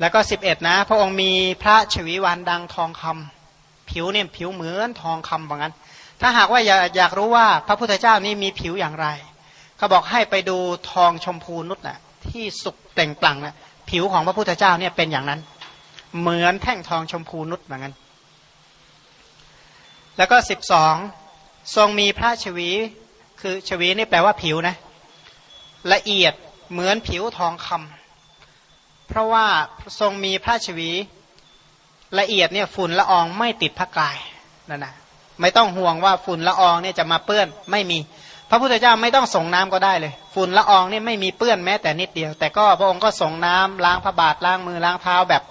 แล้วก็สิบเอ็ดนะ พระองค์มีพระชวีวันดังทองคำผิวเนี่ยผิวเหมือนทองคำว่างั้น ถ้าหากว่าอยากอยากรู้ว่าพระพุทธเจ้านี่มีผิวอย่างไรเขาบอกให้ไปดูทองชมพูนุชนะ่ะที่สุกเต่งปลังนะผิวของพระพุทธเจ้าเนี่ยเป็นอย่างนั้น เหมือนแท่งทองชมพูนุชเหมือนกันแล้วก็สิบสองทรงมีพระชวีคือชวีนี่แปลว่าผิวนะ ละเอียดเหมือนผิวทองคำ เพราะว่าทรงมีพระชวีละเอียดเนี่ยฝุ่นละอองไม่ติดพระกายนั่นนะไม่ต้องห่วงว่าฝุ่นละอองเนี่ยจะมาเปื้อนไม่มี พระพุทธเจ้าไม่ต้องส่งน้ำก็ได้เลย ฝุ่นละอองเนี่ยไม่มีเปื้อนแม้แต่นิดเดียว แต่ก็พระองค์ก็ส่งน้ำล้างพระบาทล้างมือล้างเท้าแบบ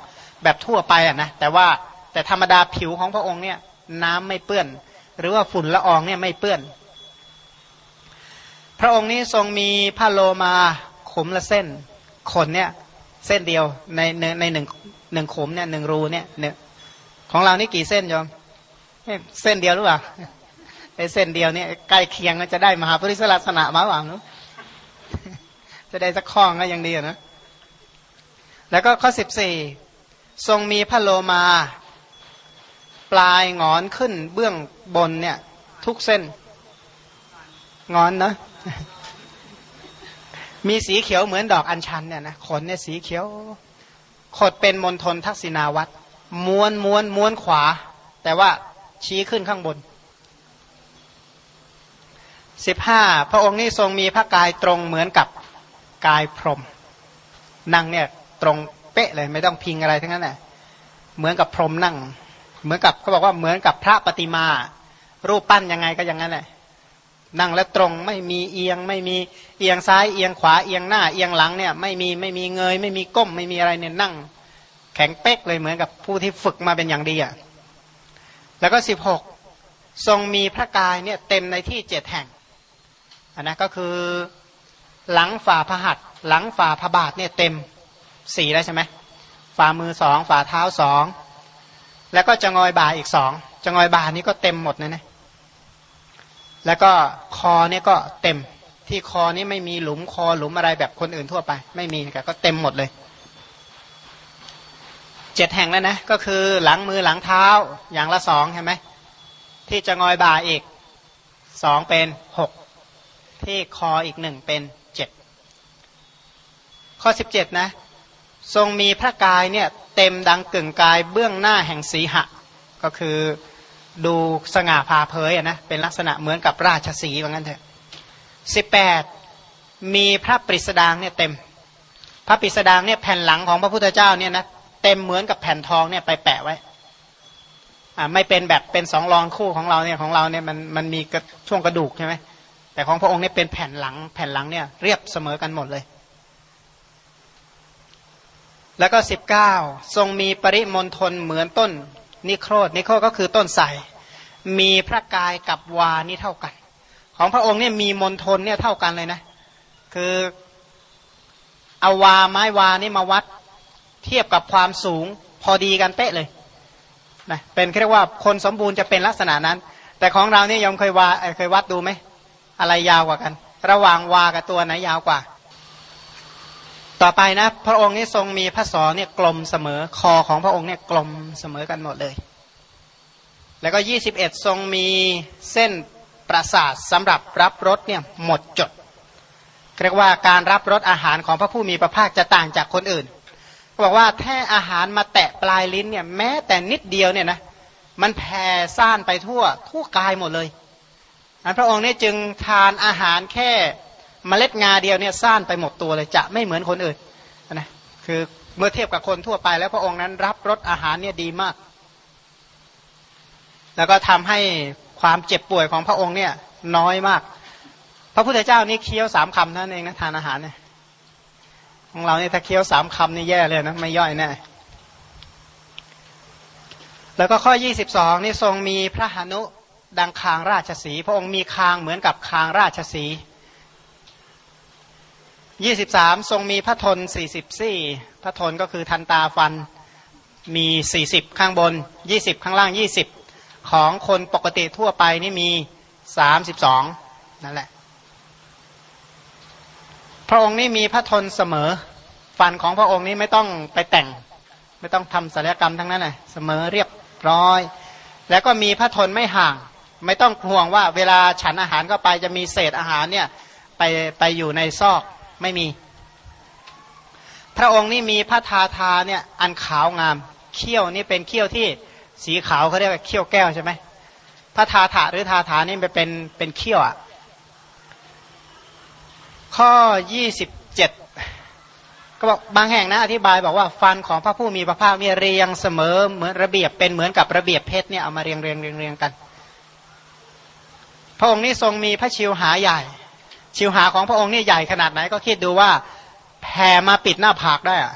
แบบทั่วไปอะนะแต่ว่าแต่ธรรมดาผิวของพระองค์เนี่ยน้ำไม่เปื้อน หรือว่าฝุ่นละอองเนี่ยไม่เปื้อน พระองค์นี้ทรงมีผ้าโลมาขมละเส้นขนเนี่ย เส้นเดียวในในในหนึ่งหนึ่งขมเนี่ยหนึ่งรูเนี่ยเนี่ยของเรานี่กี่เส้นโยมเส้นเดียวหรือเปล่าไอ้เส้นเดียวเนี่ยใกล้เคียงจะได้มหาปริศลักษณะมาหวังจะได้สักข้องก็ยังดีนะแล้วก็ข้อสิบสี่ทรงมีพระโลมา ปลายงอนขึ้นเบื้องบนเนี่ย ทุกเส้น งอนนะ มีสีเขียวเหมือนดอกอัญชันเนี่ยนะขนเนี่ยสีเขียวขดเป็นมณฑลทักษิณาวัตรม้วนม้วนม้วนขวา แต่ว่าชี้ขึ้นข้างบนสิบห้าพระองค์นี้ทรงมีพระกายตรงเหมือนกับกายพรหมนั่งเนี่ยตรงเป๊ะเลยไม่ต้องพิงอะไรทั้งนั้นแหละเหมือนกับพรหมนั่ง เหมือนกับเขาบอกว่าเหมือนกับพระปฏิมา รูปปั้นยังไงก็อย่างนั้นแหละ นั่งแล้วตรงไม่มีเอียงไม่มีเอียงซ้ายเอียงขวาเอียงหน้าเอียงหลังเนี่ยไม่มีไม่มีเงย ไม่มีก้มไม่มีอะไรเนี่ยนั่ง แข็งเป๊กเลยเหมือนกับผู้ที่ฝึกมาเป็นอย่างดีอะแล้วก็สิบหกทรงมีพระกายเนี่ยเต็มในที่เจ็ดแห่งอันนะก็คือหลังฝ่าพระหัตหลังฝ่าพระบาทเนี่ยเต็มสี่แล้วใช่ไหมฝ่ามือสองฝ่าเท้าสองแล้วก็จะงอยบ่าอีกสองจะงอยบ่านี้ก็เต็มหมดนะนะ แล้วก็คอเนี่ยก็เต็มที่คอนี้ไม่มีหลุมคอหลุมอะไรแบบคนอื่นทั่วไป ไม่มีแต่ก็เต็มหมดเลยเจ็ดแห่งแล้วนะก็คือหลังมือหลังเท้าอย่างละสองใช่ไหมที่จะงอยบ่าอีกสองเป็นหกที่คออีกหนึ่งเป็นเจ็ดข้อสิบเจ็ดนะ ทรงมีพระกายเนี่ยเต็มดังกึ่งกายเบื้องหน้าแห่งสีหะ ก็คือ ดูสง่าพาเผยนะเป็นลักษณะเหมือนกับราชสีว่างั้นเถอะสิบแปดมีพระปริสดางเนี่ยเต็ม พระปริสดางเนี่ยแผ่นหลังของพระพุทธเจ้าเนี่ยนะเต็มเหมือนกับแผ่นทองเนี่ยไปแปะไว้อ่าไม่เป็นแบบเป็นสองรองคู่ของเราเนี่ยของเราเนี่ยมันมันมีช่วงกระดูกใช่ไหมแต่ของพระองค์เนี่ยเป็นแผ่นหลังแผ่นหลังเนี่ยเรียบเสมอกันหมดเลย แล้วก็สิบเก้าทรงมีปริมณฑลเหมือนต้น นิโครดนิโครดก็คือต้นใสมีพระกายกับวานี่เท่ากัน ของพระองค์เนี่ยมีมณฑลเนี่ยเท่ากันเลยนะ คือเอาวาไม้วานี่มาวัดเทียบกับความสูงพอดีกันเป๊ะเลยนะเป็นเรียกว่าคนสมบูรณ์จะเป็นลักษณะนั้น แต่ของเราเนี่ยยมเคยวาเคยวัดดูไหมอะไรยาวกว่ากัน ระหว่างวากับตัวไหนยาวกว่า ต่อไปนะ พระองค์นี้ทรงมีพระศอเนี่ยกลมเสมอคอของพระองค์เนี่ยกลมเสมอกันหมดเลย แล้วก็ยี่สิบเอ็ดทรงมีเส้นประสาทสำหรับรับรสเนี่ยหมดจดเรียกว่าการรับรสอาหารของพระผู้มีพระภาคจะต่างจากคนอื่นบอกว่าแท้อาหารมาแตะปลายลิ้นเนี่ยแม้แต่นิดเดียวเนี่ยนะมันแผ่ซ่านไปทั่วทั่วกายหมดเลยอันพระองค์นี่จึงทานอาหารแค่ เมล็ดงาเดียวเนี่ยซ่านไปหมดตัวเลยจะไม่เหมือนคนอื่นนะคือเมื่อเทียบกับคนทั่วไป แล้วพระองค์นั้นรับรสอาหารเนี่ยดีมาก แล้วก็ทำให้ความเจ็บป่วยของพระองค์เนี่ยน้อยมาก พระพุทธเจ้านี่เคี้ยวสามคำนั่นเองนะทานอาหารเนี่ยของเราเนี่ยถ้าเคี้ยวสามคำนี่แย่เลยนะไม่ย่อยแน่แล้วก็ข้อยี่สิบสองนี่ทรงมีพระหนุดังคางราชสี พระองค์มีคางเหมือนกับคางราชสี ยี่สิบสามทรงมีพระทนสี่สิบสี่พระทนก็คือทันตาฟันมีสี่สิบข้างบนยี่สิบข้างล่างยี่สิบของคนปกติทั่วไปนี่มีสามสิบสองนั่นแหละ พระองค์นี่มีพระทนเสมอ ฟันของพระองค์นี้ไม่ต้องไปแต่ง ไม่ต้องทำศัลยกรรมทั้งนั้นเลยเสมอเรียบร้อย แล้วก็มีพระทนไม่ห่าง ไม่ต้องห่วงว่าเวลาฉันอาหารก็ไปจะมีเศษอาหารเนี่ยไปไปอยู่ในซอก ไม่มี พระองค์นี่มีพระทาทาเนี่ยอันขาวงามเขี้ยวนี่เป็นเขี้ยวที่สีขาวเขาเรียกว่าเขี้ยวแก้วใช่ไหมพระทาถาหรือทาถานี่เป็นเป็นเขี้ยวอะข้อยี่สิบเจ็ดก็บอกบางแห่งนะอธิบายบอกว่าฟันของพระผู้มีพระภาคเนี่ยเรียงเสมอเหมือนระเบียบเป็นเหมือนกับระเบียบเพชรเนี่ยเอามาเรียงเรียงเรียงเรียงกัน พระองค์นี้ทรงมีพระชิวหาใหญ่ ชิวหาของพระองค์นี่ใหญ่ขนาดไหนก็คิดดูว่าแผ่มาปิดหน้าผากได้อะ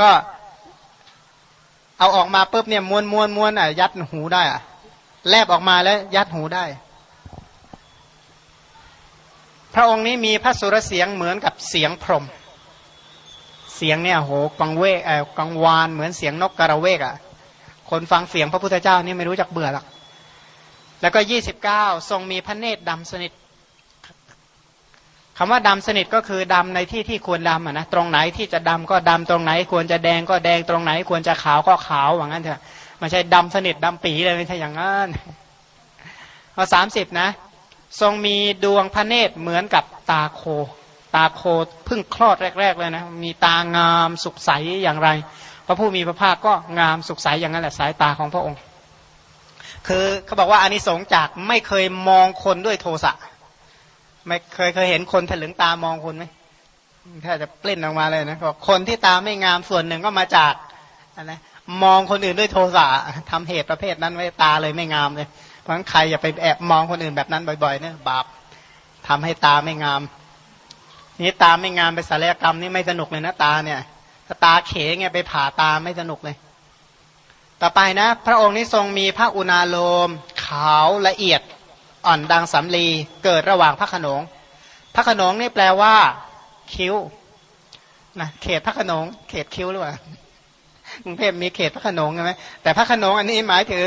ก็เอาออกมาปุ๊บเนี่ยม้วนม้วนม้วนอะยัดหูได้อะแลบออกมาแล้วยัดหูได้ พระองค์นี้มีพระสุรเสียงเหมือนกับเสียงพรม เสียงเนี่ยโหกังเวกเออกังวานเหมือนเสียงนกกระเวกอะ คนฟังเสียงพระพุทธเจ้านี่ไม่รู้จักเบื่อหรอกแล้วก็ยี่สิบเก้าทรงมีพระเนตรดำสนิท คำว่าดำสนิทก็คือดำในที่ที่ควรดำนะตรงไหนที่จะดำก็ดำตรงไหน ควรจะแดงก็แดงตรงไหน ควรจะขาวก็ขาวอย่างนั้นเถอะไม่ใช่ดำสนิทดำปีเลยไม่ใช่อย่างนั้นข้อสามสิบนะ ทรงมีดวงพระเนตรเหมือนกับตาโค ตาโคเพิ่งคลอดแรก ๆ เลยนะ มีตางามสุขใสอย่างไร พระผู้มีพระภาคก็งามสุขใสอย่างนั้นแหละสายตาของพระองค์ คือเขาบอกว่าอานิสงส์จากไม่เคยมองคนด้วยโทสะ ไม่เคยเคยเห็นคนถลึงตามองคนไหมแค่จะเปล่นออกมาเลยนะบอกคนที่ตาไม่งามส่วนหนึ่งก็มาจากอะไรมองคนอื่นด้วยโทสะทำเหตุประเภทนั้นไว้ตาเลยไม่งามเลยเพราะฉะนั้นใครอย่าไปแอบมองคนอื่นแบบนั้นบ่อยๆเนี่ยบาปทำให้ตาไม่งาม นี่ตาไม่งามไปศัลยกรรมนี่ไม่สนุกเลยนะตาเนี่ยถ้าตาเขงไงไปผ่าตาไม่สนุกเลย ต่อไปนะ พระองค์นี้ทรงมีพระอุณาโลม ขาวละเอียด อ่อนดังสำลีเกิดระหว่างพระขนงพระขนงนี่แปลว่า คิ้วนะเขตพระขนง เขตคิ้วหรือเปล่ากรุงเทพมีเขตพระขนงใช่ไหมแต่พระขนงอันนี้หมายถึง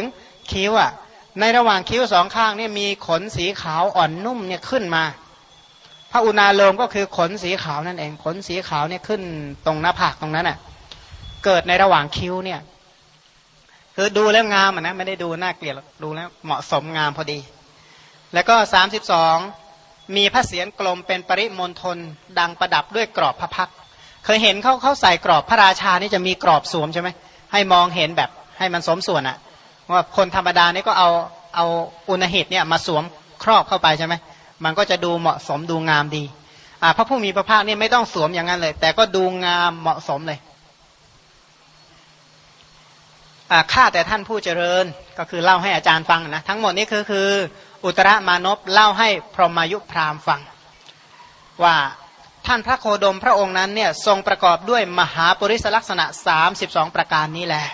คิ้วอะ ในระหว่างคิ้วสองข้างนี่มีขนสีขาวอ่อนนุ่มเนี่ยขึ้นมา พระอุณาโลมก็คือขนสีขาวนั่นเอง ขนสีขาวเนี่ยขึ้นตรงหน้าผากตรงนั้นอะ เกิดในระหว่างคิ้วเนี่ย คือดูแล้วงามอะนะไม่ได้ดูน่าเกลียดดูแล้วเหมาะสมงามพอดี แล้วก็สามสิบสองมีพระเศียรกลมเป็นปริมณฑลดังประดับด้วยกรอบพระพัก เคยเห็นเขาเขาใส่กรอบพระราชานี่จะมีกรอบสวมใช่ไหมให้มองเห็นแบบให้มันสมส่วนอะว่าคนธรรมดานี่ก็เอาเอาอุณหิตเนี่ยมาสวมครอบเข้าไปใช่ไหมมันก็จะดูเหมาะสมดูงามดีอ่าพระผู้มีพระภาคนี่ไม่ต้องสวมอย่างนั้นเลย แต่ก็ดูงามเหมาะสมเลยอ่าข้าแต่ท่านผู้เจริญก็คือเล่าให้อาจารย์ฟังนะทั้งหมดนี้คือคือ อุตรมานพเล่าให้พรหมายุพรามฟัง ว่าท่านพระโคดมพระองค์นั้นเนี่ยทรงประกอบด้วยมหาปริศลักษณะ 32 ประการนี้แหละ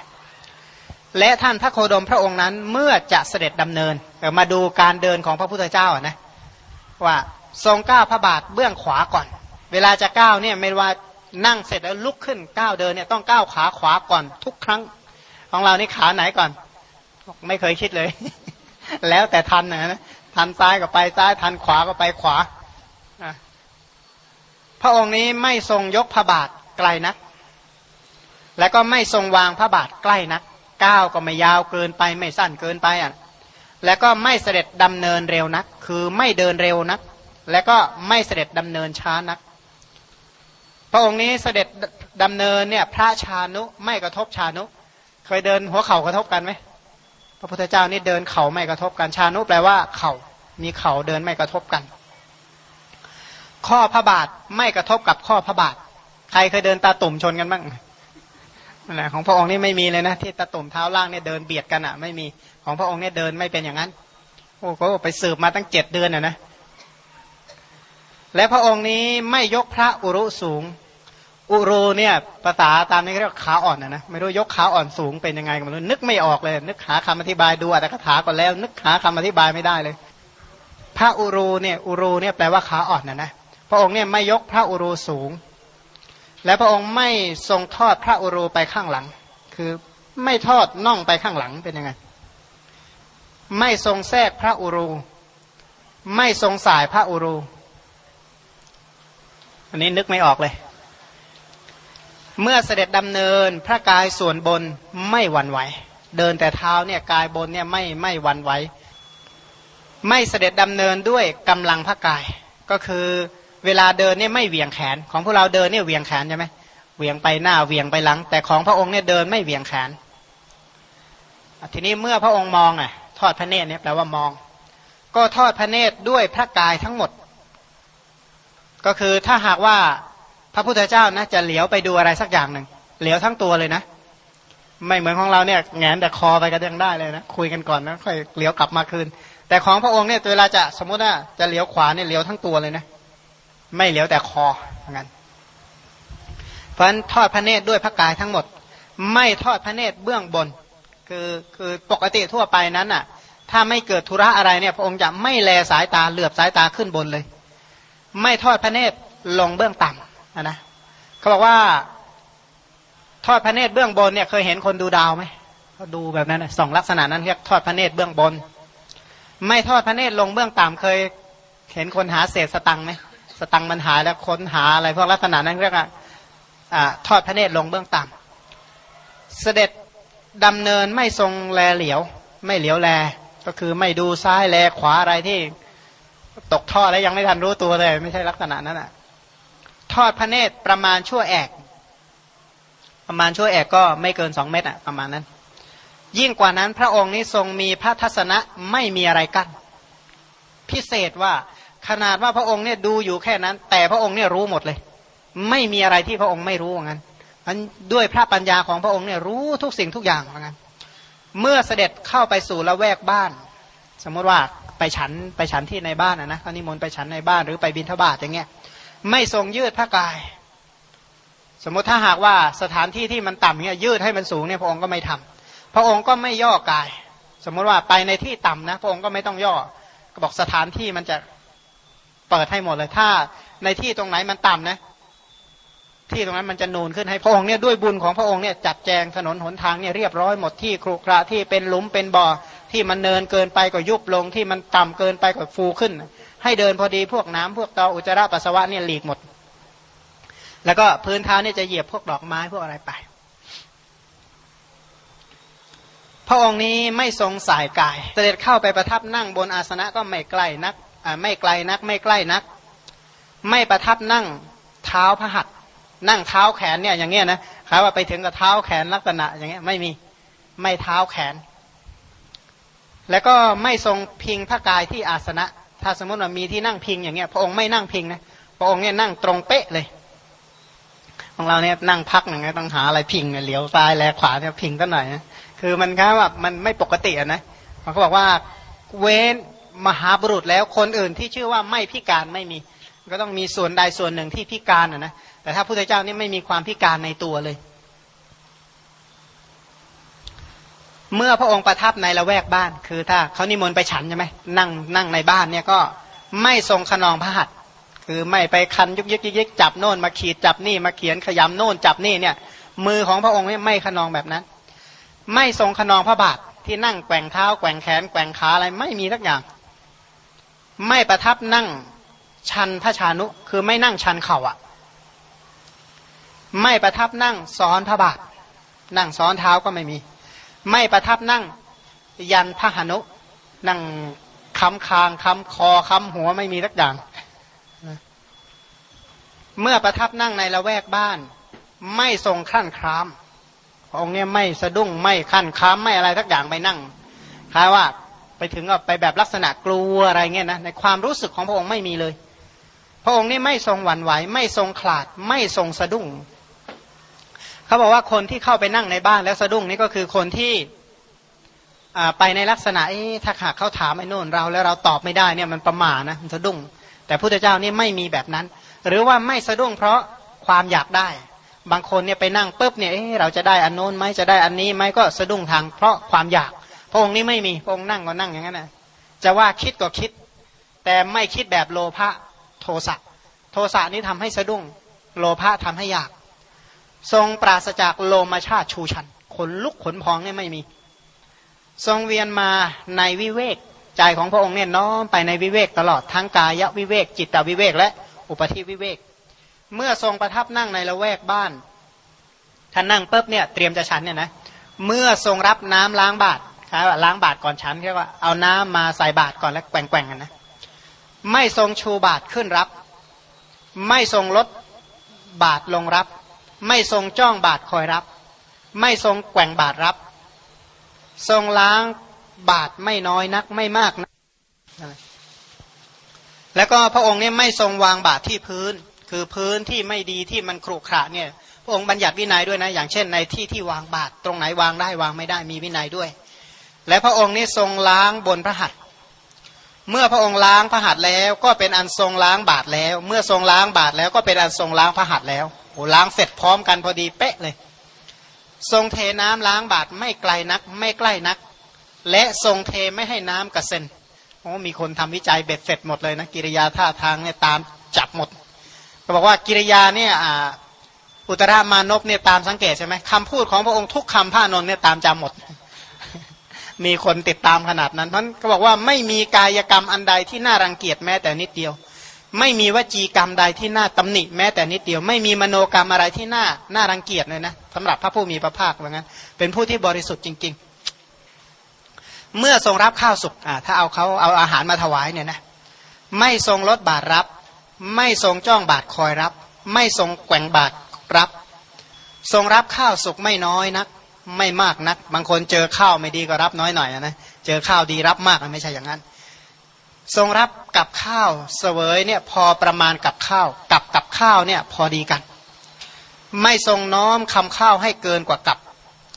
และท่านพระโคดมพระองค์นั้นเมื่อจะเสด็จดำเนินมาดูการเดินของพระพุทธเจ้านะว่าทรงก้าวพระบาทเบื้องขวาก่อน เวลาจะก้าวเนี่ยไม่ว่านั่งเสร็จแล้วลุกขึ้นก้าวเดินเนี่ยต้องก้าวขาขวาก่อนทุกครั้ง ของเรานี่ขาไหนก่อน ไม่เคยคิดเลย แล้วแต่ทันนะทันซ้ายก็ไปซ้ายทันขวาก็ไปขวาพระองค์นี้ไม่ทรงยกพระบาทไกลนัก และก็ไม่ทรงวางพระบาทใกล้นักก้าวก็ไม่ยาวเกินไปไม่สั้นเกินไปอะแล้วก็ไม่เสด็จดำเนินเร็วนัก คือไม่เดินเร็วนัก และก็ไม่เสด็จดำเนินช้านัก พระองค์นี้เสด็จดำเนินเนี่ยพระชานุไม่กระทบชานุ เคยเดินหัวเข่ากระทบกันไหม ระพุทธเจ้านี่เดินเข่าไม่กระทบกันชานุแปลว่าเข่ามีเข่าเดินไม่กระทบกัน ข้อพระบาทไม่กระทบกับข้อพระบาท ใครเคยเดินตาตุ่มชนกันบ้างนะของพระองค์นี่ไม่มีเลยนะที่ตาตุ่มเท้าล่างเนี่ยเดินเบียดกันอะ ไม่มีของพระองค์เนี่ยเดินไม่เป็นอย่างนั้น โอ้เขาไปสืบมาตั้งเจ็ดเดือนอะนะและพระองค์นี้ไม่ยกพระอุรุสูง อุรุเนี่ยภาษาตามนี้เรียกขาอ่อนนะนะไม่รู้ยกขาอ่อนสูงเป็นยังไงกันไม่รู้นึกไม่ออกเลย นึกหาคำอธิบายดูอัตถกถาก่อนแล้ว นึกหาคำอธิบายไม่ได้เลย พระอุรุเนี่ยอุรุเนี่ยแปลว่าขาอ่อนนะนะพระองค์เนี่ยไม่ยกพระอุรุสูง และพระองค์ไม่ทรงทอดพระอุรุไปข้างหลัง คือไม่ทอดน่องไปข้างหลังเป็นยังไง ไม่ทรงแทรกพระอุรู ไม่ทรงสายพระอุรู อันนี้นึกไม่ออกเลย เมื่อเสด็จดำเนินพระกายส่วนบนไม่หวั่นไหว เดินแต่เท้าเนี่ยกายบนเนี่ยไม่ไม่หวั่นไหว ไม่เสด็จดำเนินด้วยกำลังพระกาย ก็คือเวลาเดินเนี่ยไม่เหวี่ยงแขน ของพวกเราเดินเนี่ยเหวี่ยงแขนใช่ไหมเหวี่ยงไปหน้าเหวี่ยงไปหลัง แต่ของพระองค์เนี่ยเดินไม่เหวี่ยงแขน ทีนี้เมื่อพระองค์มองอะทอดพระเนตรเนี่ยแปลว่ามอง ก็ทอดพระเนตรด้วยพระกายทั้งหมด ก็คือถ้าหากว่า พระพุทธเจ้านะจะเหลียวไปดูอะไรสักอย่างหนึ่งเหลียวทั้งตัวเลยนะ ไม่เหมือนของเราเนี่ยแงนแต่คอไปก็ยังได้เลยนะคุยกันก่อนนะค่อยเหลียวกลับมาคืน แต่ของพระองค์เนี่ยเวลาจะสมมติว่าจะเหลียวขวาเนี่ยเหลียวทั้งตัวเลยนะ ไม่เหลียวแต่คอเหมือนกันเพราะนั้นทอดพระเนตรด้วยพระกายทั้งหมด ไม่ทอดพระเนตรเบื้องบน คือคือปกติทั่วไปนั้นอะ ถ้าไม่เกิดธุระอะไรเนี่ย พระองค์จะไม่แลสายตาเหลือบสายตาขึ้นบนเลย ไม่ทอดพระเนตรลงเบื้องต่ำ นะเขาบอกว่าทอดพระเนตรเบื้องบนเนี่ยเคยเห็นคนดูดาวไหมเขาดูแบบนั้นสองลักษณะนั้นเรียกทอดพระเนตรเบื้องบน ไม่ทอดพระเนตรลงเบื้องต่ำเคย เห็นคนหาเศษสตังไหมสตังมันหายแล้วค้นหาอะไรพวกลักษณะนั้นเรียกว่าทอดพระเนตรลงเบื้องต่ำเสด็จดำเนินไม่ทรงแลเหลียว ไม่เหลียวแล ก็คือไม่ดูซ้ายแลขวาอะไรที่ตกท่อแล้วยังไม่ทันรู้ตัวเลย ไม่ใช่ลักษณะนั้นอะ ทอดพระเนตรประมาณชั่วแอก ประมาณชั่วแอกก็ไม่เกินสองเมตรอะประมาณนั้น ยิ่งกว่านั้นพระองค์นี้ทรงมีพระทัศนะไม่มีอะไรกัน้นพิเศษว่าขนาดว่าพระองค์เนี่ยดูอยู่แค่นั้น แต่พระองค์เนี่ยรู้หมดเลย ไม่มีอะไรที่พระองค์ไม่รู้งั้นมันด้วยพระปัญญาของพระองค์เนี่ยรู้ทุกสิ่งทุกอย่างงั้นเมื่อเสด็จเข้าไปสู่ละแวกบ้าน สมมติว่าไปฉันไปฉันที่ในบ้านนะนะเขานิมนต์ไปฉันในบ้านหรือไปบิณฑบาตอย่างเงี้ย ไม่ทรงยืดพระกาย สมมติถ้าหากว่าสถานที่ที่มันต่ำเนี่ยยืดให้มันสูงเนี่ยพระองค์ก็ไม่ทำพระองค์ก็ไม่ย่อกาย สมมติว่าไปในที่ต่ำนะพระองค์ก็ไม่ต้องย่อ ก็บอกสถานที่มันจะเปิดให้หมดเลยถ้าในที่ตรงไหนมันต่ำนะที่ตรงนั้นมันจะนูนขึ้นให้พระองค์เนี่ยด้วยบุญของพระองค์เนี่ยจัดแจงถนนหนทางเนี่ยเรียบร้อยหมดที่ครุขระที่เป็นหลุมเป็นบ่อที่มันเนินเกินไปก็ยุบลงที่มันต่ำเกินไปก็ฟูขึ้น ให้เดินพอดีพวกน้ำพวกตออุจจาระปัสสาวะเนี่ยหลีกหมด แล้วก็พื้นเท้าเนี่ยจะเหยียบพวกดอกไม้พวกอะไรไป พระองค์นี้ไม่ทรงสายกาย เสด็จเข้าไปประทับนั่งบนอาสนะก็ไม่ใกล้นักไม่ไกลนักไม่ใกล้นัก ไม่ประทับนั่งเท้าพระหัตนั่งเท้าแขนเนี่ยอย่างเงี้ยนะคาว่าไปถึงกับเท้าแขนลักษณะอย่างเงี้ยไม่มีไม่เท้าแขน แล้วก็ไม่ทรงพิงพระกายที่อาสนะ ถ้าสมมติว่ามีที่นั่งพิงอย่างเงี้ยพระองค์ไม่นั่งพิงนะพระองค์เนี่ยนั่งตรงเป๊ะเลยของเราเนี่ยนั่งพักอย่างเงี้ยต้องหาอะไรพิงเนี่ยเหลียวซ้ายแลขวาเนี่ยพิงกันหน่อยนะคือมันแค่ว่ามันไม่ปกติอะนะมันก็บอกว่าเว้นมหาบุรุษแล้วคนอื่นที่ชื่อว่าไม่พิการไม่มี ก็ต้องมีส่วนใดส่วนหนึ่งที่พิการอะนะแต่ถ้าพระพุทธเจ้านี่ไม่มีความพิการในตัวเลย เมื่อพระองค์ประทับในละแวกบ้าน คือถ้าเขานิมนต์ไปฉันใช่ไหมนั่งนั่งในบ้านเนี่ยก็ไม่ทรงขนองพระหัตถ์คือไม่ไปคันยุกยิกยิกจับโน่นมาขีดจับนี่มาเขียนขยำโน่นจับนี่เนี่ย มือของพระองค์ไม่ขนองแบบนั้น ไม่ทรงขนองพระบาทที่นั่งแกว่งเท้าแกว่งแขนแกว่งขาอะไรไม่มีสักอย่าง ไม่ประทับนั่งชันพระชานุ คือไม่นั่งชันเข่าอะไม่ประทับนั่งซ้อนพระบาท นั่งซ้อนเท้าก็ไม่มี ไม่ประทับนั่ง ยันพระหนุ นั่งค้ำคางค้ำคอค้ำหัวไม่มีสักอย่างเมื่อประทับนั่งในละแวกบ้าน ไม่ทรงขั้นครามองค์เนี้ยไม่สะดุ้งไม่ขั้นค้ามไม่อะไรสักอย่างไปนั่งคล้ายว่าไปถึงก็ไปแบบลักษณะกลัวอะไรเงี้ยนะในความรู้สึกของพระองค์ไม่มีเลย พระองค์นี่ไม่ทรงหวั่นไหว ไม่ทรงขลาด ไม่ทรงสะดุ้ง เขาบอกว่าคนที่เข้าไปนั่งในบ้านแล้วสะดุ้งนี่ก็คือคนที่ไปในลักษณะถ้าหากเขาถามไอ้นู่นเราแล้วเราตอบไม่ได้เนี่ยมันประมาทนะมันสะดุ้ง แต่พระเจ้านี่ไม่มีแบบนั้น หรือว่าไม่สะดุ้งเพราะความอยากได้ บางคนเนี่ยไปนั่งปุ๊บเนี่ยเราจะได้อันโน้นไหมจะได้อันนี้ไหมก็สะดุ้งทาง เพราะความอยาก พระองค์นี้ไม่มีพระองค์นั่งก็นั่งอย่างนั้นนะจะว่าคิดก็คิด แต่ไม่คิดแบบโลภะโทสะโทสะนี้ทำให้สะดุ้ง โลภะทำให้อยาก ทรงปราศจากโลมาชาติชูชัน ขนลุกขนพองเนี่ยไม่มี ทรงเวียนมาในวิเวกใจของพระองค์เนี่ยน้อมไปในวิเวกตลอดทั้งกายวิเวกจิตตวิเวกและอุปธิวิเวก เมื่อทรงประทับนั่งในละแวกบ้านท่านนั่งปุ๊บเนี่ยเตรียมจะฉันเนี่ยนะเมื่อทรงรับน้ำล้างบาตรครับล้างบาตรก่อนฉันแค่ว่าเอาน้ำมาใส่บาตรก่อนแล้วแกว่งๆกันนะไม่ทรงชูบาตรขึ้นรับ ไม่ทรงลดบาตรลงรับ ไม่ทรงจ้องบาตรคอยรับ ไม่ทรงแกว่งบาตรรับ ทรงล้างบาตรไม่น้อยนักไม่มากนักแล้วก็พระองค์เนี่ยไม่ทรงวางบาตรที่พื้น คือพื้นที่ไม่ดีที่มันครุขระเนี่ยพระองค์บัญญัติวินัยด้วยนะอย่างเช่นในที่ที่วางบาตรตรงไหนวางได้วางไม่ได้มีวินัยด้วย และพระองค์นี่ทรงล้างบนพระหัตถ์เมื่อพระองค์ล้างพระหัตถ์แล้ว ก็เป็นอันทรงล้างบาตรแล้ว เมื่อทรงล้างบาตรแล้วก็เป็นอันทรงล้างพระหัตถ์แล้ว โอ้ล้างเสร็จพร้อมกันพอดีเป๊ะเลย ทรงเทน้ำล้างบาตรไม่ไกลนัก ไม่ใกล้นัก และทรงเทไม่ให้น้ำกระเซ็นโอ้มีคนทำวิจัยเบ็ดเสร็จหมดเลยนะกิริยาท่าทางเนี่ยตามจับหมดก็บอกว่ากิริยาเนี่ยอุตรามานพเนี่ยตามสังเกตใช่ไหมคำพูดของพระองค์ทุกคำพระนนเนี่ยตามจำหมด มีคนติดตามขนาดนั้นเพราะก็บอกว่าไม่มีกายกรรมอันใดที่น่ารังเกียจแม้แต่นิดเดียว ไม่มีวจีกรรมใดที่น่าตำหนิแม้แต่นิดเดียว ไม่มีมโนกรรมอะไรที่น่าน่ารังเกียจเลยนะสำหรับพระผู้มีพระภาคว่างั้น เป็นผู้ที่บริสุทธิ์จริง ๆ เมื่อทรงรับข้าวสุกอ่าถ้าเอาเขาเอาอาหารมาถวายเนี่ยนะไม่ทรงลดบาตรรับ ไม่ทรงจ้องบาตรคอยรับ ไม่ทรงแกว่งบาตรรับ ทรงรับข้าวสุกไม่น้อยนัก ไม่มากนัก บางคนเจอข้าวไม่ดีก็รับน้อยหน่อยนะเจอข้าวดีรับมากไม่ใช่อย่างนั้น ทรงรับ กับข้าวเสวยเนี่ยพอประมาณกับข้าวกับกับข้าวเนี่ยพอดีกัน ไม่ทรงน้อมคำข้าวให้เกินกว่ากับ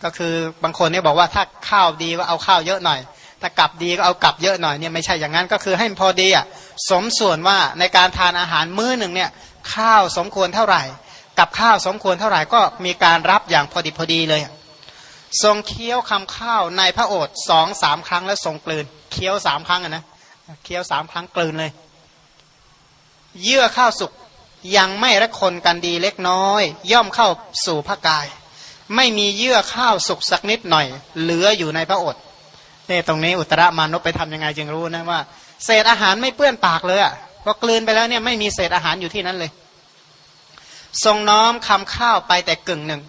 ก็คือบางคนเนี่ยบอกว่าถ้าข้าวดีก็เอาข้าวเยอะหน่อย ถ้ากับดีก็เอากับเยอะหน่อยเนี่ยไม่ใช่อย่างนั้นก็คือให้พอดีอะสมส่วนว่าในการทานอาหารมื้อหนึ่งเนี่ยข้าวสมควรเท่าไหร่ กับข้าวสมควรเท่าไหร่ก็มีการรับอย่างพอดีพอดีเลย ทรงเคี้ยวคำข้าวในพระโอษฐ์สองสามครั้งแล้วทรงกลืนเคี้ยวสามครั้งนะ เคี้ยวสามครั้งกลืนเลย เยื่อข้าวสุกยังไม่ระคนกันดีเล็กน้อย ย่อมเข้าสู่พระกาย ไม่มีเยื่อข้าวสุกสักนิดหน่อย เหลืออยู่ในพระอษฐ์เนี่ยตรงนี้อุตรามานพไปทํำยังไงจึงรู้นะว่า เศษอาหารไม่เปื้อนปากเลยอะพอกลืนไปแล้วเนี่ยไม่มีเศษอาหารอยู่ที่นั้นเลย ทรงน้อมคำข้าวไปแต่กึ่งหนึ่ง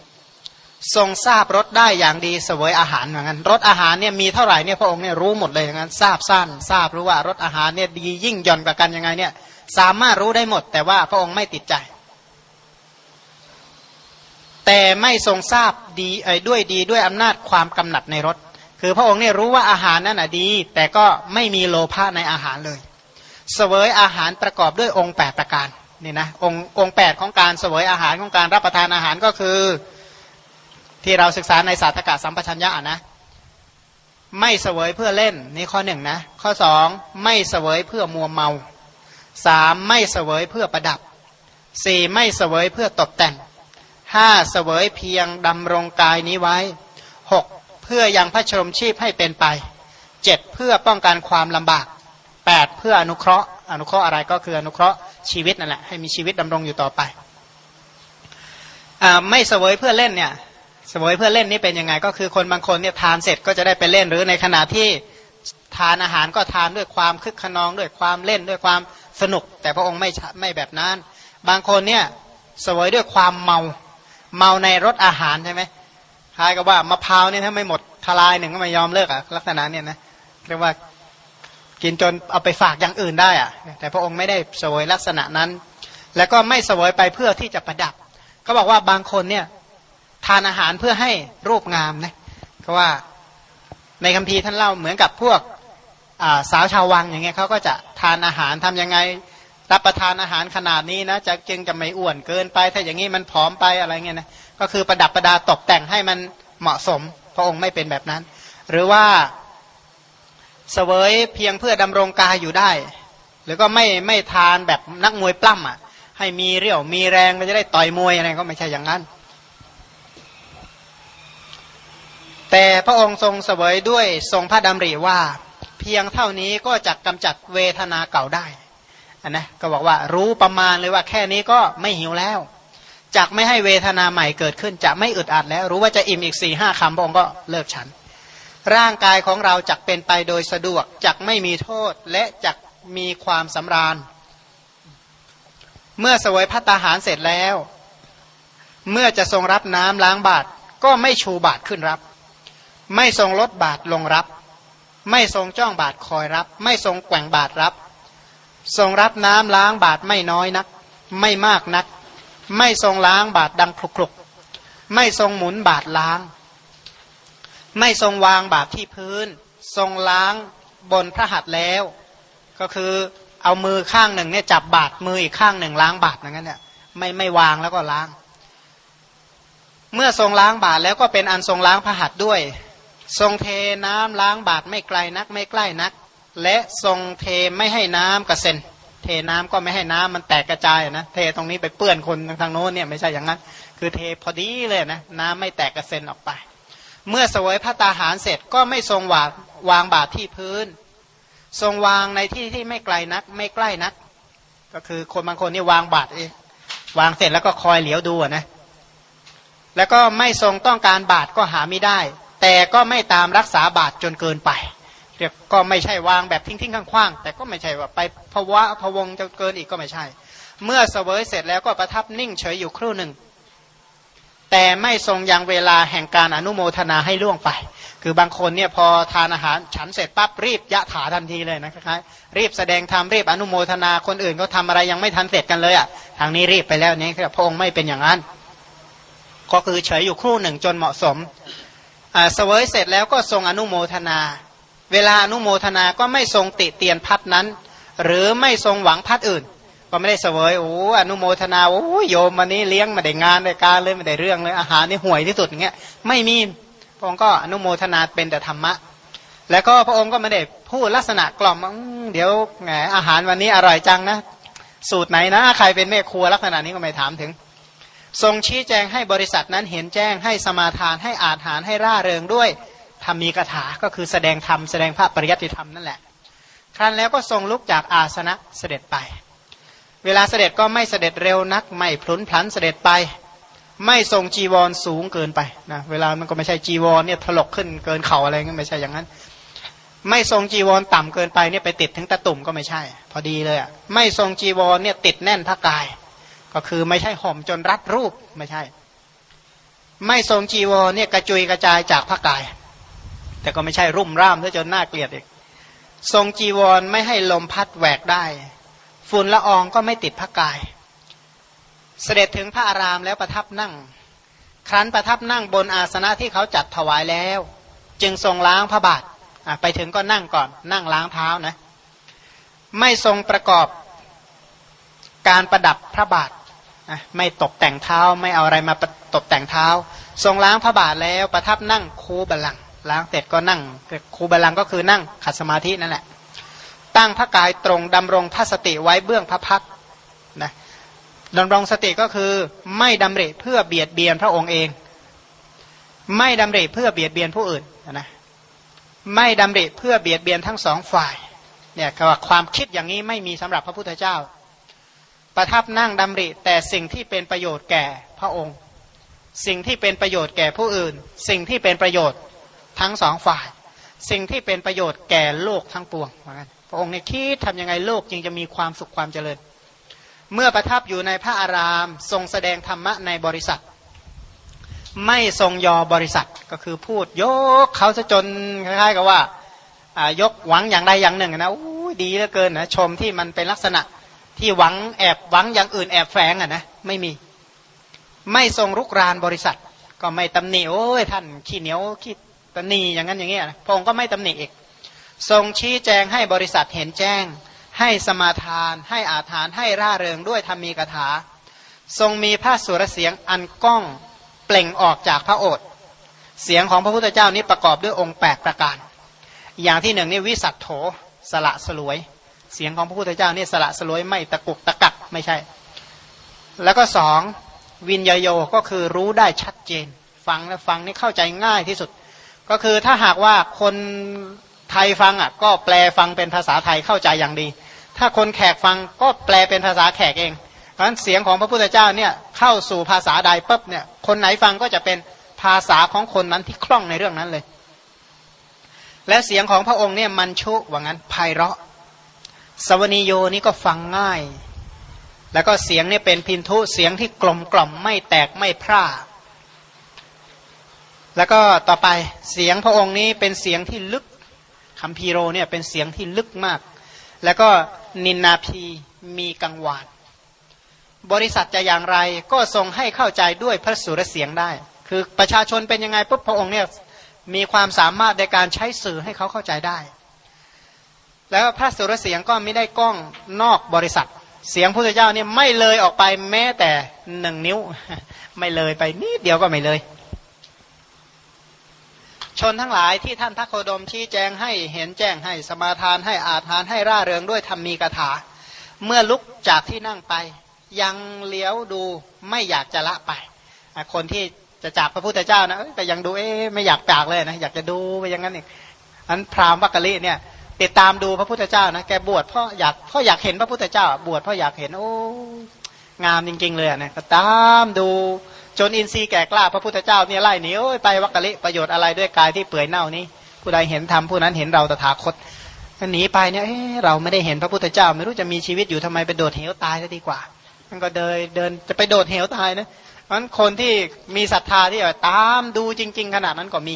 ทรงทราบรสได้อย่างดีเสวยอาหารเหมือนกันรสอาหารเนี่ยมีเท่าไหร่เนี่ยพระองค์เนี่ยรู้หมดเลยอย่างนั้นทราบสั้นทราบรู้ว่ารสอาหารเนี่ยดียิ่งย่อนกว่ากันยังไงเนี่ยสามารถรู้ได้หมด แต่ว่าพระองค์ไม่ติดใจ แต่ไม่ทรงทราบดีด้วยดีด้วยอำนาจความกำหนัดในรสคือพระองค์เนี่ยรู้ว่าอาหารนั้นอะดี แต่ก็ไม่มีโลภะในอาหารเลย เสวยอาหารประกอบด้วยองค์แปดประการนี่นะองค์องค์แปดของการเสวยอาหารของการรับประทานอาหารก็คือ ที่เราศึกษาในศาสตกาสัมปชัญญะนะไม่เสวยเพื่อเล่นนี่ข้อหนึ่งนะข้อสองไม่เสวยเพื่อมัวเมาสามไม่เสวยเพื่อประดับสี่ไม่เสวยเพื่อตกแต่งห้าเสวยเพียงดำรงกายนี้ไว้หกเพื่อยังพระชรมชีพให้เป็นไปเจ็ดเพื่อป้องกันความลำบากแปดเพื่ออนุเคราะห์ อนุเคราะห์อะไรก็คืออนุเคราะห์ชีวิตนั่นแหละให้มีชีวิตดำรงอยู่ต่อไปอไม่เสวยเพื่อเล่นเนี่ย สวยเพื่อเล่นนี่เป็นยังไง ก็คือคนบางคนเนี่ยทานเสร็จก็จะได้ไปเล่นหรือในขณะที่ทานอาหารก็ทานด้วยความคึกขนองด้วยความเล่นด้วยความสนุก แต่พระองค์ไม่ไม่แบบนั้น บางคนเนี่ยเสวยด้วยความเมาเมาในรสอาหารใช่ไหมคล้ายกับว่ามะพร้าวเนี่ยถ้าไม่หมดทลายหนึ่งก็ไม่ยอมเลิกอะลักษณะเนี่ยนะเรียกว่ากินจนเอาไปฝากอย่างอื่นได้อะแต่พระองค์ไม่ได้สวยลักษณะนั้น แล้วก็ไม่สวยไปเพื่อที่จะประดับ ก็บอกว่าบางคนเนี่ย ทานอาหารเพื่อให้รูปงามนะก็ว่าในคัมภีร์ท่านเล่าเหมือนกับพวกสาวชาววังอย่างเงี้ยเขาก็จะทานอาหารทํำยังไง รับประทานอาหารขนาดนี้นะจะจึงจะไม่อ้วนเกินไป ถ้าอย่างนี้มันผอมไปอะไรเงี้ยนะก็คือประดับประดาตกแต่งให้มันเหมาะสม พระองค์ไม่เป็นแบบนั้น หรือว่าเสวยเพียงเพื่อดำรงกายอยู่ได้ หรือก็ไม่ไม่ทานแบบนักมวยปล้ำอะให้มีเรี่ยวมีแรงมันจะได้ต่อยมวยอะไรก็ไม่ใช่อย่างนั้น แต่พระองค์ทรงเสวยด้วยทรงพระดำริว่า เพียงเท่านี้ก็จะกำจัดเวทนาเก่าได้อันนะก็บอกว่ารู้ประมาณเลยว่าแค่นี้ก็ไม่หิวแล้วจักไม่ให้เวทนาใหม่เกิดขึ้นจะไม่อึดอัดแล้ว รู้ว่าจะอิ่มอีกสี่ห้าคำพระองค์ก็เลิกฉัน ร่างกายของเราจักเป็นไปโดยสะดวกจักไม่มีโทษและจักมีความสำราญ เมื่อสวยพัตาหารเสร็จแล้ว เมื่อจะทรงรับน้ำล้างบาตรก็ไม่ชูบาตรขึ้นรับ ไม่ทรงลดบาตรลงรับ ไม่ทรงจ้องบาตรคอยรับ ไม่ทรงแกว่งบาตรรับ ทรงรับน้ำล้างบาตรไม่น้อยนัก ไม่มากนัก ไม่ทรงล้างบาตรดังคลุกๆไม่ทรงหมุนบาตรล้าง ไม่ทรงวางบาตรที่พื้น ทรงล้างบนพระหัตถ์แล้ว ก็คือเอามือข้างหนึ่งเนี่ยจับบาตรมืออีกข้างหนึ่งล้างบาตรอย่างนั้นเนี่ยไม่ไม่วางแล้วก็ล้าง เมื่อทรงล้างบาตรแล้วก็เป็นอันทรงล้างพระหัตถ์ด้วย ทรงเทน้ำล้างบาตไม่ไกลนักไม่ใกล้นัก และทรงเทไม่ให้น้ำกระเซ็น เทน้ำก็ไม่ให้น้ำมันแตกกระจายนะเทตรงนี้ไปเปื้อนคนทางโน้นเนี่ยไม่ใช่อย่างนั้น คือเทพอดีเลยนะน้ำไม่แตกกระเซ็นออกไป เมื่อสวยพระตาหารเสร็จก็ไม่ทรงวางวางบาตรที่พื้น ทรงวางในที่ที่ไม่ไกลนัก ไม่ใกล้นัก ก็คือคนบางคนนี่วางบาตรเองวางเสร็จแล้วก็คอยเหลียวดูนะแล้วก็ไม่ทรงต้องการบาตรก็หาไม่ได้ แต่ก็ไม่ตามรักษาบาตจนเกินไปเรียกก็ไม่ใช่วางแบบทิ้งๆข้างๆแต่ก็ไม่ใช่ว่าไปภวะพวงจะเกินอีกก็ไม่ใช่ เมื่อเสวยเสร็จแล้วก็ประทับนิ่งเฉยอยู่ครู่หนึ่ง แต่ไม่ทรงยังเวลาแห่งการอนุโมทนาให้ล่วงไป คือบางคนเนี่ยพอทานอาหารฉันเสร็จปั๊บรีบยะถาทันทีเลยนะคล้ายๆรีบแสดงธรรมรีบอนุโมทนาคนอื่นเขาทาอะไรยังไม่ทันเสร็จกันเลยอะทางนี้รีบไปแล้วนี่พระองค์ไม่เป็นอย่างนั้น ก็คือเฉยอยู่ครู่หนึ่งจนเหมาะสม เสวยเสร็จแล้วก็ทรงอนุโมทนา เวลาอนุโมทนาก็ไม่ทรงติเตียนพัดนั้น หรือไม่ทรงหวังพัดอื่น ก็ไม่ได้เสวยโอ้อนุโมทนาโอ้โยมวันนี้เลี้ยงมาได้งานได้การเลยไม่ได้เรื่องเลยอาหารนี่ห่วยที่สุดอย่างเงี้ยไม่มีพระองค์ก็อนุโมทนาเป็นแต่ธรรมะ แล้วก็พระองค์ก็ไม่ได้พูดลักษณะกล่อมเดี๋ยวแหมอาหารวันนี้อร่อยจังนะ สูตรไหนนะใครเป็นแม่ครัวลักษณะนี้ก็ไม่ถามถึง ทรงชี้แจงให้บริษัทนั้นเห็นแจ้งให้สมาทานให้อาหารให้ร่าเริงด้วยธรรมีกถา ก็คือแสดงธรรมแสดงพระปริยัติธรรมนั่นแหละ ครั้นแล้วก็ทรงลุกจากอาสนะเสด็จไป เวลาเสด็จก็ไม่เสด็จเร็วนัก ไม่พลุนพลันเสด็จไป ไม่ทรงจีวรสูงเกินไปนะ เวลามันก็ไม่ใช่จีวรเนี่ยถลกขึ้นเกินเข่าอะไรเงี้ยไม่ใช่อย่างนั้น ไม่ทรงจีวรต่ำเกินไปเนี่ยไปติดถึงตะตุ่มก็ไม่ใช่ พอดีเลยอะ ไม่ทรงจีวรเนี่ยติดแน่นพระกาย ก็คือไม่ใช่ห่มจนรัดรูปไม่ใช่ ไม่ทรงจีวรเนี่ยกระจุยกระจายจากพระกาย แต่ก็ไม่ใช่รุ่มร่ามซะจนน่าเกลียดอีกทรงจีวรไม่ให้ลมพัดแหวกได้ ฝุ่นละอองก็ไม่ติดพระกาย เสด็จถึงพระอารามแล้วประทับนั่ง ครั้นประทับนั่งบนอาสนะที่เขาจัดถวายแล้ว จึงทรงล้างพระบาทไปถึงก็นั่งก่อนนั่งล้างเท้านะ ไม่ทรงประกอบการประดับพระบาท ไม่ตกแต่งเท้าไม่เอาอะไรมาตกแต่งเท้า ทรงล้างพระบาทแล้วประทับนั่งคูบาลังล้างเสร็จก็นั่งคูบาลังก็คือนั่งขัดสมาธินั่นแหละ ตั้งพระกายตรงดำรงพระสติไว้เบื้องพระพักนะดำรงสติก็คือไม่ดำริเพื่อเบียดเบียนพระองค์เอง ไม่ดำริเพื่อเบียดเบียนผู้อื่นนะไม่ดำริเพื่อเบียดเบียนทั้งสองฝ่ายเนี่ยความคิดอย่างนี้ไม่มีสำหรับพระพุทธเจ้า ประทับนั่งดำริ แต่สิ่งที่เป็นประโยชน์แก่พระองค์ สิ่งที่เป็นประโยชน์แก่ผู้อื่น สิ่งที่เป็นประโยชน์ทั้งสองฝ่าย สิ่งที่เป็นประโยชน์แก่โลกทั้งปวงพระองค์เนี่ยคิดทำยังไงโลกจึงจะมีความสุขความเจริญ เมื่อประทับอยู่ในพระอารามทรงแสดงธรรมะในบริษัท ไม่ทรงยอบริษัทก็คือพูดยกเขาจะจนคล้ายๆกับว่ายกหวังอย่างใดอย่างหนึ่งนะดีเหลือเกินนะชมที่มันเป็นลักษณะ ที่หวังแอบหวังอย่างอื่นแอบแฝงอะนะไม่มี ไม่ทรงรุกรานบริษัท ก็ไม่ตำหนิโอ้ยท่านขี้เหนียวขี้ตนีอย่างนั้นอย่างเงี้ยพระองก็ไม่ตำหนิอีกทรงชี้แจงให้บริษัทเห็นแจ้ง ให้สมาทาน ให้อาถานให้ร่าเริงด้วยธรรมีกถา ทรงมีพระสุรเสียงอันก้องเปล่งออกจากพระโอษฐ์เสียงของพระพุทธเจ้านี้ประกอบด้วยองค์แปดประการ อย่างที่หนึ่งนี่วิสัตโถสละสลวย เสียงของพระพุทธเจ้านี่สละสลวยไม่ตะกุกตะกักไม่ใช่ แล้วก็สองวินยโยก็คือรู้ได้ชัดเจน ฟังและฟังนี่เข้าใจง่ายที่สุด ก็คือถ้าหากว่าคนไทยฟังอะก็แปลฟังเป็นภาษาไทยเข้าใจอย่างดี ถ้าคนแขกฟังก็แปลเป็นภาษาแขกเองเพราะฉะนั้นเสียงของพระพุทธเจ้าเนี่ยเข้าสู่ภาษาใดปุ๊บเนี่ยคนไหนฟังก็จะเป็นภาษาของคนนั้นที่คล่องในเรื่องนั้นเลย และเสียงของพระองค์เนี่ยมันชุว่างั้นไพเราะ สวนีโยนี่ก็ฟังง่าย แล้วก็เสียงเนี่ยเป็นพินทุเสียงที่กลมกล่อมไม่แตกไม่พร่า แล้วก็ต่อไปเสียงพระองค์นี้เป็นเสียงที่ลึกคัมพีโรเนี่ยเป็นเสียงที่ลึกมาก แล้วก็นินนาพีมีกังวานบริษัทจะอย่างไรก็ทรงให้เข้าใจด้วยพระสุรเสียงได้ คือประชาชนเป็นยังไงปุ๊บพระองค์เนี่ยมีความสามารถในการใช้สื่อให้เขาเข้าใจได้ แล้วพระสุรเสียงก็ไม่ได้กล้องนอกบริษัท เสียงพระเจ้าเนี่ยไม่เลยออกไปแม้แต่หนึ่งนิ้ว ไม่เลยไปนิดเดียวก็ไม่เลย ชนทั้งหลายที่ท่านพระโคดมชี้แจงให้เห็นแจ้งให้สมาทานให้อาทานให้ร่าเริงด้วยธรรมีกถา เมื่อลุกจากที่นั่งไป ยังเลี้ยวดูไม่อยากจะละไป คนที่จะจากพระพุทธเจ้านะแต่ยังดูเอ๊ไม่อยากจากเลยนะอยากจะดูไปอย่างนั้นอีกอันพราหมณ์วักกะลิเนี่ย ติดตามดูพระพุทธเจ้านะแกบวชเพราะอยากเพราะอยากเห็นพระพุทธเจ้า บวชเพราะอยากเห็นโอ้งามจริง ๆ เลยนะก็ตามดูจนอินทรีย์แก่กล้าพระพุทธเจ้าเนี่ยไล่หนีไปวักกะลิประโยชน์อะไรด้วยกายที่เปื่อยเน่านี้ ผู้ใดเห็นธรรมผู้นั้นเห็นเราตถาคตหนีไปเนี่ยเเราไม่ได้เห็นพระพุทธเจ้า ไม่รู้จะมีชีวิตอยู่ทำไมไปโดดเหวตายซะดีกว่า มันก็เดินเดินจะไปโดดเหวตายนะมันคนที่มีศรัทธาที่แบบตามดูจริง ๆ ขนาดนั้นก็มี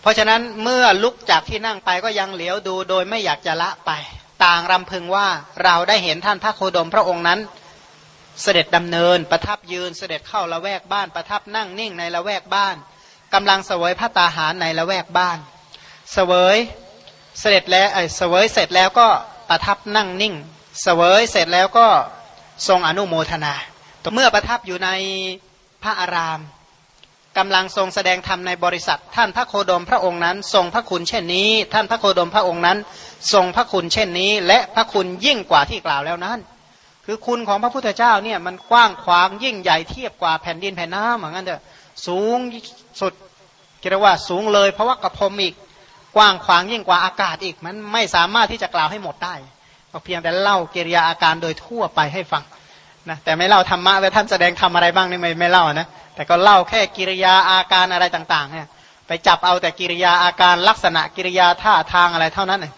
เพราะฉะนั้นเมื่อลุกจากที่นั่งไปก็ยังเหลียวดูโดยไม่อยากจะละไป ต่างรำพึงว่าเราได้เห็นท่านพระโคดมพระองค์นั้น เสด็จดำเนินประทับยืนเสด็จเข้าละแวกบ้านประทับนั่งนิ่งในละแวกบ้านกำลังเสวยพระตาหารในละแวกบ้านเสวยเสด็จแล้วเสวยเสร็จแล้วก็ประทับนั่งนิ่ง เสวยเสร็จแล้วก็ทรงอนุโมทนาเมื่อประทับอยู่ในพระอาราม กำลังทรงแสดงธรรมในบริษัท ท่านพระโคดมพระองค์นั้น ทรงพระคุณเช่นนี้ ท่านพระโคดมพระองค์นั้น ทรงพระคุณเช่นนี้ และพระคุณยิ่งกว่าที่กล่าวแล้วนั้น คือคุณของพระพุทธเจ้าเนี่ยมันกว้างขวางยิ่งใหญ่เทียบกว่าแผ่นดินแผ่นน้ำเหมือนกันเถอะสูงสุดเรียกว่าสูงเลยเพราะว่ากระพรมอีกกว้างขวางยิ่งกว่าอากาศอีกมันไม่สามารถที่จะกล่าวให้หมดได้เพียงแต่เล่ากิริยาอาการโดยทั่วไปให้ฟัง นะแต่ไม่เล่าธรรมะแล้วท่านแสดงทำอะไรบ้างนี่ไม่ไม่เล่านะแต่ก็เล่าแค่กิริยาอาการอะไรต่างๆเนี่ยไปจับเอาแต่กิริยาอาการลักษณะกิริยาท่าทางอะไรเท่านั้นเอง